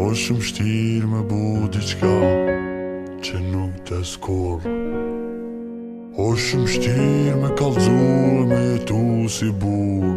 O shumë shtirë me bo diçka Që nuk të shkon O shumë shtirë me kallzu e me jetu si burrë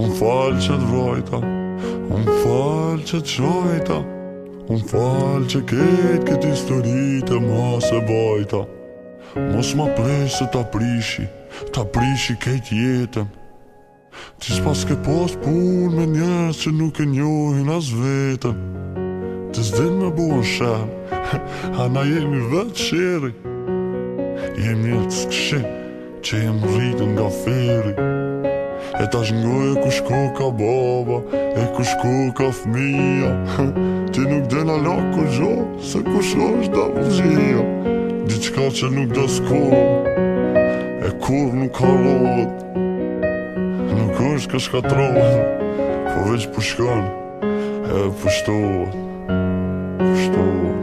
Unë fal që të vrojta Unë fal që të shojta Unë fal që krejt këtë histori të madhe e bajta Mos ma prish se ta prishi Ta prishi krejt jetën Ti s'paske pas punë me njerëz që nuk e njohin as veten Ti s'din me bo sherr A na jemi vetë sherri Jemi rrezikshëm Që jem rritë nga ferri E tash ngoje kush ko ka baba E kush ko ka fmija Ti nuk dhe në lakë kurgjo Se kush është da vëgjia Diçka që nuk të shkon E kur nuk ka lodhët Nuk është ka shka Po veç pushton E pushtohet Për